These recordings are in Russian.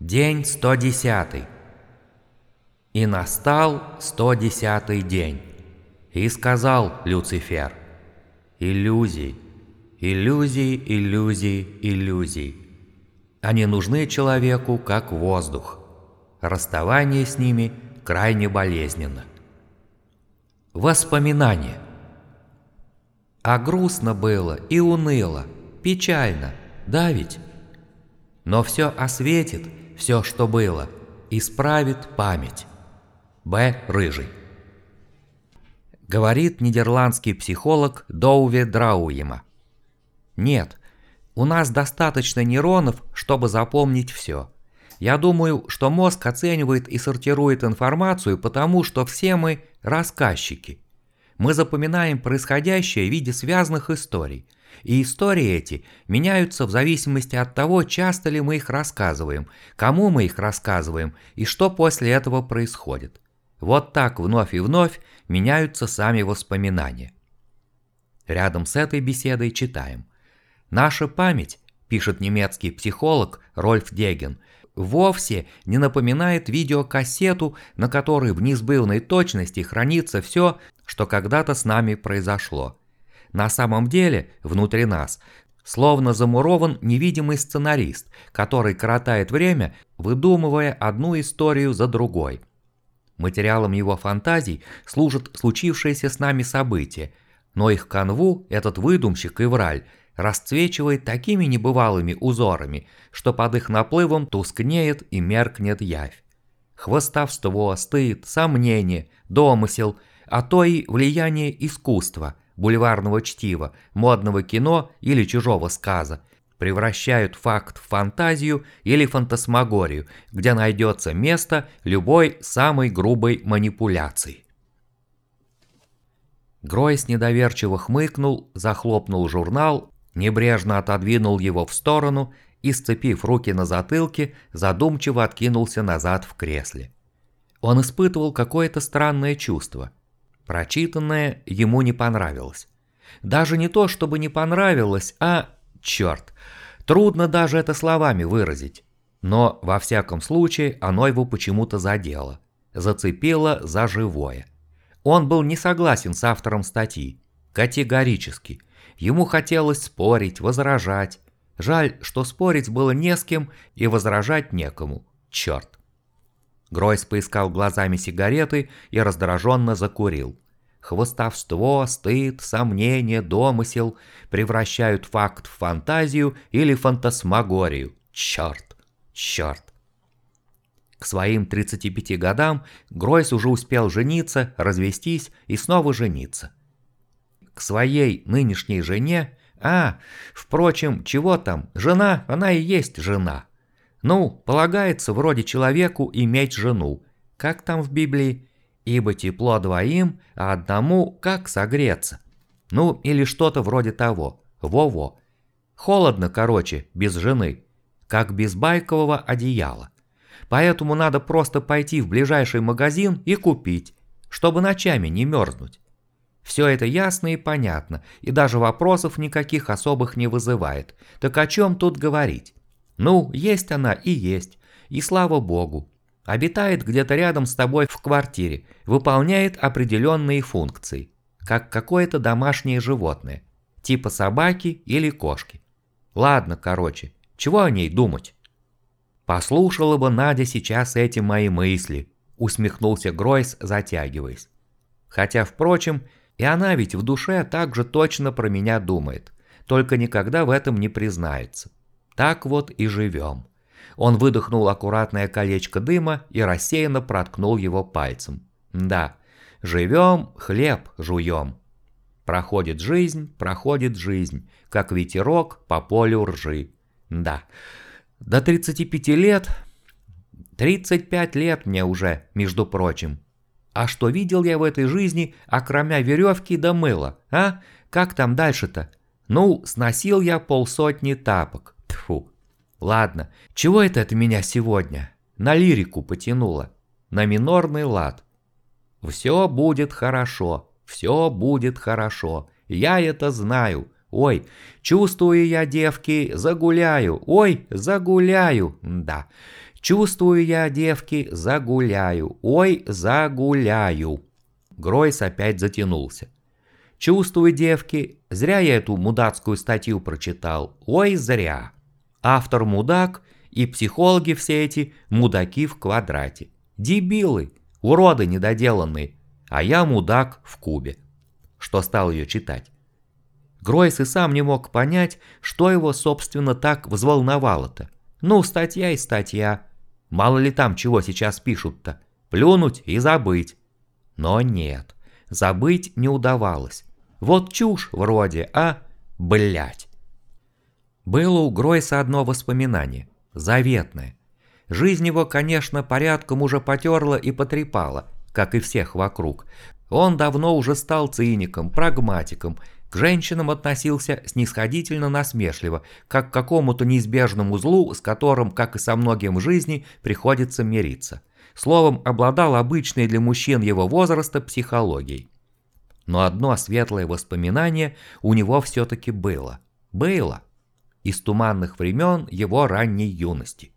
День 110. И настал 110 день. И сказал Люцифер, иллюзий, иллюзии, иллюзии, иллюзии. Они нужны человеку, как воздух. Расставание с ними крайне болезненно. Воспоминания. А грустно было и уныло, печально, да ведь? Но все осветит, все, что было, исправит память. Б. Рыжий. Говорит нидерландский психолог Доуве Драуема. Нет, у нас достаточно нейронов, чтобы запомнить все. Я думаю, что мозг оценивает и сортирует информацию, потому что все мы рассказчики. Мы запоминаем происходящее в виде связанных историй. И истории эти меняются в зависимости от того, часто ли мы их рассказываем, кому мы их рассказываем и что после этого происходит. Вот так вновь и вновь меняются сами воспоминания. Рядом с этой беседой читаем. Наша память, пишет немецкий психолог Рольф Деген, вовсе не напоминает видеокассету, на которой в несбывной точности хранится все, что когда-то с нами произошло. На самом деле, внутри нас, словно замурован невидимый сценарист, который коротает время, выдумывая одну историю за другой. Материалом его фантазий служат случившиеся с нами события, но их канву этот выдумщик и враль – расцвечивает такими небывалыми узорами, что под их наплывом тускнеет и меркнет явь. Хвостовство, стыд, сомнение, домысел, а то и влияние искусства, бульварного чтива, модного кино или чужого сказа превращают факт в фантазию или фантасмагорию, где найдется место любой самой грубой манипуляции. Гройс недоверчиво хмыкнул, захлопнул журнал Небрежно отодвинул его в сторону и, сцепив руки на затылке, задумчиво откинулся назад в кресле. Он испытывал какое-то странное чувство. Прочитанное ему не понравилось. Даже не то, чтобы не понравилось, а... Черт, трудно даже это словами выразить. Но, во всяком случае, оно его почему-то задело. Зацепило за живое. Он был не согласен с автором статьи. Категорически – Ему хотелось спорить, возражать. Жаль, что спорить было не с кем и возражать некому. Черт. Гройс поискал глазами сигареты и раздраженно закурил. Хвостовство, стыд, сомнение, домысел превращают факт в фантазию или фантасмагорию. Черт, черт. К своим 35 годам Гройс уже успел жениться, развестись и снова жениться к своей нынешней жене, а, впрочем, чего там, жена, она и есть жена. Ну, полагается вроде человеку иметь жену, как там в Библии, ибо тепло двоим, а одному как согреться. Ну, или что-то вроде того, во-во. Холодно, короче, без жены, как без байкового одеяла. Поэтому надо просто пойти в ближайший магазин и купить, чтобы ночами не мерзнуть. Все это ясно и понятно, и даже вопросов никаких особых не вызывает. Так о чем тут говорить? Ну, есть она и есть, и слава богу. Обитает где-то рядом с тобой в квартире, выполняет определенные функции, как какое-то домашнее животное, типа собаки или кошки. Ладно, короче, чего о ней думать? Послушала бы Надя сейчас эти мои мысли, усмехнулся Гройс, затягиваясь. Хотя, впрочем, и она ведь в душе так же точно про меня думает, только никогда в этом не признается. Так вот и живем. Он выдохнул аккуратное колечко дыма и рассеянно проткнул его пальцем. Да, живем, хлеб жуем. Проходит жизнь, проходит жизнь, как ветерок по полю ржи. Да, до 35 лет... 35 лет мне уже, между прочим. А что видел я в этой жизни, окромя веревки да мыла, а? Как там дальше-то? Ну, сносил я полсотни тапок. Тфу. Ладно, чего это от меня сегодня? На лирику потянуло. На минорный лад. Все будет хорошо, все будет хорошо. Я это знаю. Ой, чувствую я, девки, загуляю. Ой, загуляю. Да. Чувствую я, девки, загуляю. Ой, загуляю. Гройс опять затянулся. Чувствую, девки, зря я эту мудацкую статью прочитал. Ой, зря. Автор мудак и психологи все эти мудаки в квадрате. Дебилы, уроды недоделанные. А я мудак в кубе. Что стал ее читать. Гройс и сам не мог понять, что его, собственно, так взволновало-то. Ну, статья и статья. Мало ли там чего сейчас пишут-то. Плюнуть и забыть. Но нет, забыть не удавалось. Вот чушь вроде, а? Блять. Было у Гройса одно воспоминание, заветное. Жизнь его, конечно, порядком уже потерла и потрепала, как и всех вокруг. Он давно уже стал циником, прагматиком, к женщинам относился снисходительно насмешливо, как к какому-то неизбежному злу, с которым, как и со многим в жизни, приходится мириться. Словом, обладал обычной для мужчин его возраста психологией. Но одно светлое воспоминание у него все-таки было. Было. Из туманных времен его ранней юности.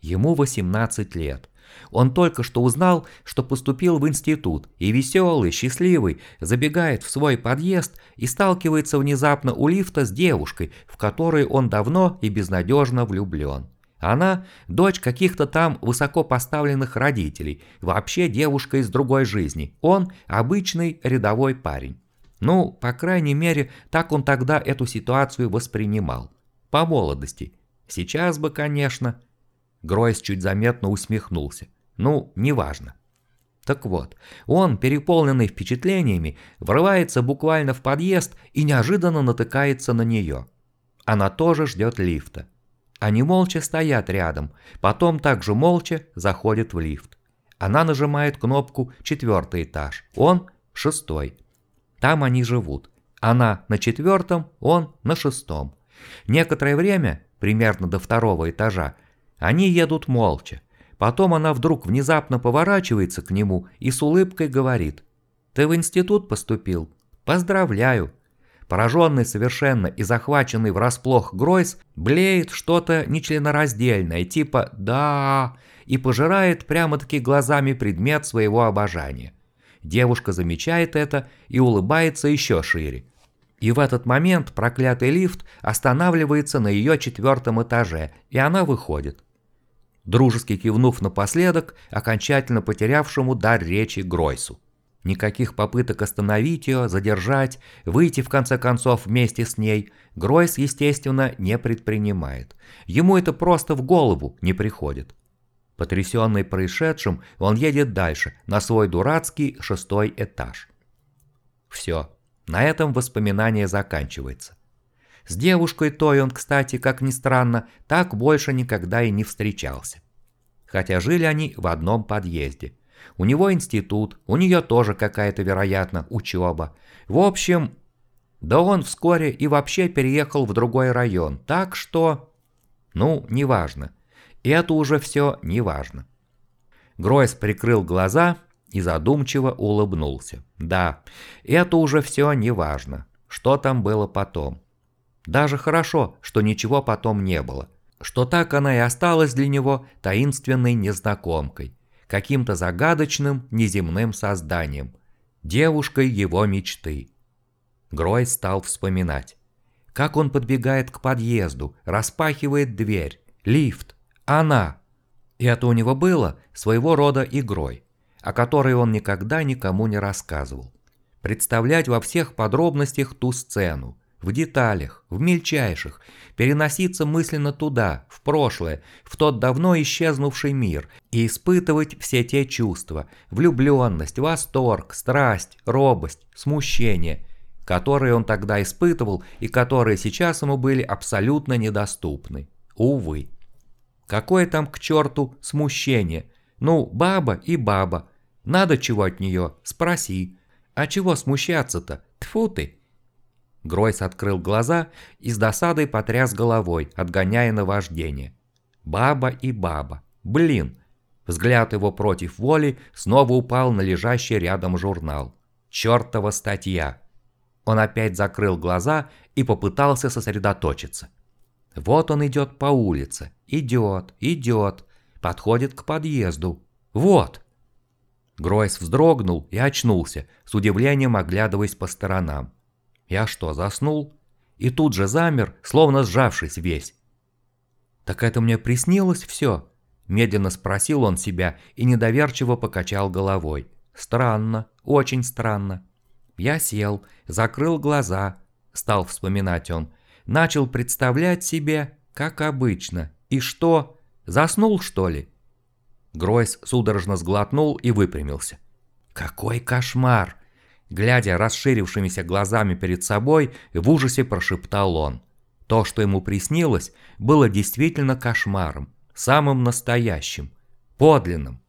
Ему 18 лет. Он только что узнал, что поступил в институт, и веселый, счастливый, забегает в свой подъезд и сталкивается внезапно у лифта с девушкой, в которой он давно и безнадежно влюблен. Она – дочь каких-то там высоко поставленных родителей, вообще девушка из другой жизни. Он – обычный рядовой парень. Ну, по крайней мере, так он тогда эту ситуацию воспринимал. По молодости. Сейчас бы, конечно. Гройс чуть заметно усмехнулся. Ну, неважно. Так вот, он, переполненный впечатлениями, врывается буквально в подъезд и неожиданно натыкается на нее. Она тоже ждет лифта. Они молча стоят рядом, потом также молча заходят в лифт. Она нажимает кнопку «четвертый этаж», он «шестой». Там они живут. Она на четвертом, он на шестом. Некоторое время, примерно до второго этажа, они едут молча. Потом она вдруг внезапно поворачивается к нему и с улыбкой говорит «Ты в институт поступил? Поздравляю!» Пораженный совершенно и захваченный врасплох Гройс блеет что-то нечленораздельное, типа «да» и пожирает прямо-таки глазами предмет своего обожания. Девушка замечает это и улыбается еще шире. И в этот момент проклятый лифт останавливается на ее четвертом этаже, и она выходит. Дружески кивнув напоследок, окончательно потерявшему дар речи Гройсу. Никаких попыток остановить ее, задержать, выйти в конце концов вместе с ней Гройс, естественно, не предпринимает. Ему это просто в голову не приходит. Потрясенный происшедшим, он едет дальше, на свой дурацкий шестой этаж. Все, на этом воспоминание заканчивается. С девушкой той он, кстати, как ни странно, так больше никогда и не встречался. Хотя жили они в одном подъезде – у него институт, у нее тоже какая-то, вероятно, учеба. В общем, да он вскоре и вообще переехал в другой район, так что... Ну, неважно. Это уже все неважно. Гройс прикрыл глаза и задумчиво улыбнулся. Да, это уже все неважно. Что там было потом? Даже хорошо, что ничего потом не было. Что так она и осталась для него таинственной незнакомкой каким-то загадочным неземным созданием, девушкой его мечты. Грой стал вспоминать. Как он подбегает к подъезду, распахивает дверь, лифт, она. И это у него было своего рода игрой, о которой он никогда никому не рассказывал. Представлять во всех подробностях ту сцену, в деталях, в мельчайших, переноситься мысленно туда, в прошлое, в тот давно исчезнувший мир и испытывать все те чувства – влюбленность, восторг, страсть, робость, смущение, которые он тогда испытывал и которые сейчас ему были абсолютно недоступны. Увы. Какое там к черту смущение? Ну, баба и баба. Надо чего от нее, спроси. А чего смущаться-то? Тфу ты. Гройс открыл глаза и с досадой потряс головой, отгоняя наваждение. Баба и баба. Блин. Взгляд его против воли снова упал на лежащий рядом журнал. Чертова статья. Он опять закрыл глаза и попытался сосредоточиться. Вот он идет по улице, идет, идет, подходит к подъезду. Вот! Гройс вздрогнул и очнулся, с удивлением оглядываясь по сторонам. Я что, заснул? И тут же замер, словно сжавшись весь. «Так это мне приснилось все?» Медленно спросил он себя и недоверчиво покачал головой. «Странно, очень странно». Я сел, закрыл глаза, стал вспоминать он. Начал представлять себе, как обычно. И что? Заснул, что ли? Гройс судорожно сглотнул и выпрямился. «Какой кошмар!» Глядя расширившимися глазами перед собой, в ужасе прошептал он. То, что ему приснилось, было действительно кошмаром, самым настоящим, подлинным.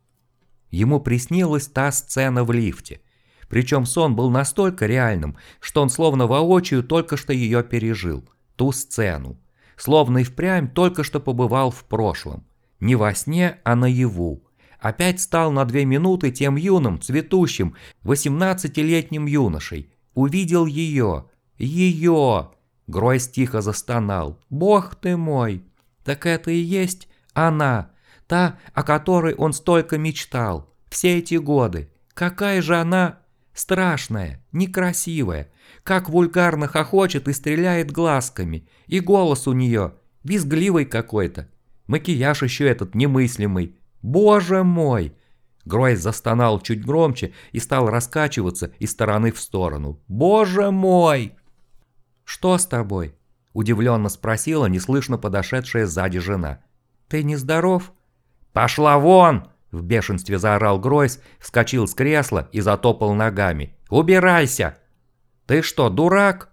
Ему приснилась та сцена в лифте. Причем сон был настолько реальным, что он словно воочию только что ее пережил, ту сцену. Словно и впрямь только что побывал в прошлом. Не во сне, а наяву. Опять стал на две минуты тем юным, цветущим, восемнадцатилетним юношей. Увидел ее. Ее! Гройс тихо застонал. «Бог ты мой! Так это и есть она, та, о которой он столько мечтал, все эти годы. Какая же она страшная, некрасивая, как вульгарно хохочет и стреляет глазками, и голос у нее визгливый какой-то. Макияж еще этот немыслимый. Боже мой! Гройс застонал чуть громче и стал раскачиваться из стороны в сторону. «Боже мой!» «Что с тобой?» – удивленно спросила неслышно подошедшая сзади жена. «Ты нездоров?» «Пошла вон!» – в бешенстве заорал Гройс, вскочил с кресла и затопал ногами. «Убирайся!» «Ты что, дурак?»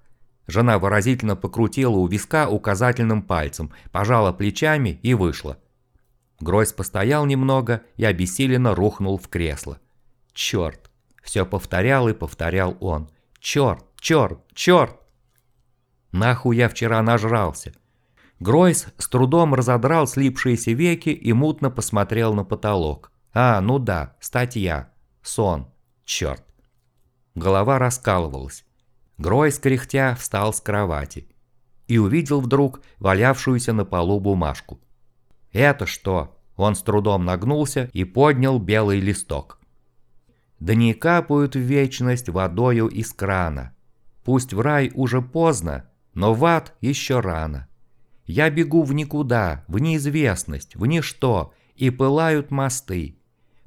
Жена выразительно покрутила у виска указательным пальцем, пожала плечами и вышла. Гройс постоял немного и обессиленно рухнул в кресло. «Черт!» – все повторял и повторял он. «Черт! Черт! Черт!» «Нахуй я вчера нажрался!» Гройс с трудом разодрал слипшиеся веки и мутно посмотрел на потолок. «А, ну да, статья. Сон. Черт!» Голова раскалывалась. Гройс, кряхтя, встал с кровати и увидел вдруг валявшуюся на полу бумажку. «Это что?» Он с трудом нагнулся и поднял белый листок. «Да не капают в вечность водою из крана. Пусть в рай уже поздно, но в ад еще рано. Я бегу в никуда, в неизвестность, в ничто, и пылают мосты.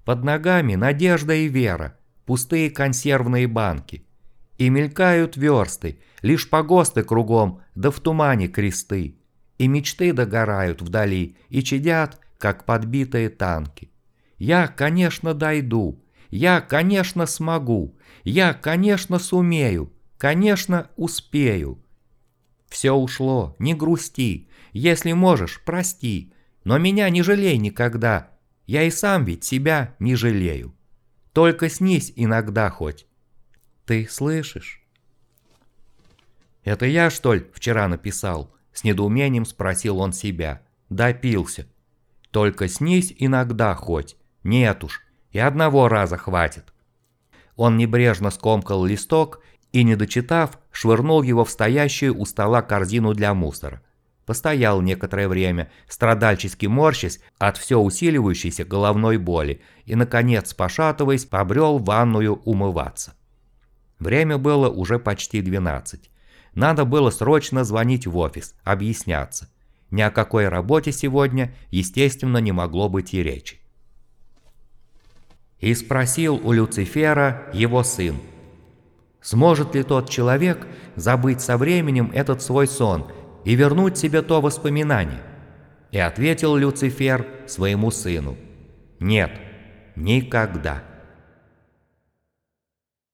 Под ногами надежда и вера, пустые консервные банки – и мелькают версты, лишь погосты кругом, да в тумане кресты. И мечты догорают вдали, и чадят, как подбитые танки. Я, конечно, дойду, я, конечно, смогу, я, конечно, сумею, конечно, успею. Все ушло, не грусти, если можешь, прости, но меня не жалей никогда, я и сам ведь себя не жалею. Только снись иногда хоть, ты слышишь?» «Это я, что ли, вчера написал?» С недоумением спросил он себя. Допился. «Только снись иногда хоть. Нет уж, и одного раза хватит». Он небрежно скомкал листок и, не дочитав, швырнул его в стоящую у стола корзину для мусора. Постоял некоторое время, страдальчески морщась от все усиливающейся головной боли и, наконец, пошатываясь, побрел в ванную умываться. Время было уже почти 12. Надо было срочно звонить в офис, объясняться. Ни о какой работе сегодня, естественно, не могло быть и речи. И спросил у Люцифера его сын, сможет ли тот человек забыть со временем этот свой сон и вернуть себе то воспоминание? И ответил Люцифер своему сыну, нет, никогда.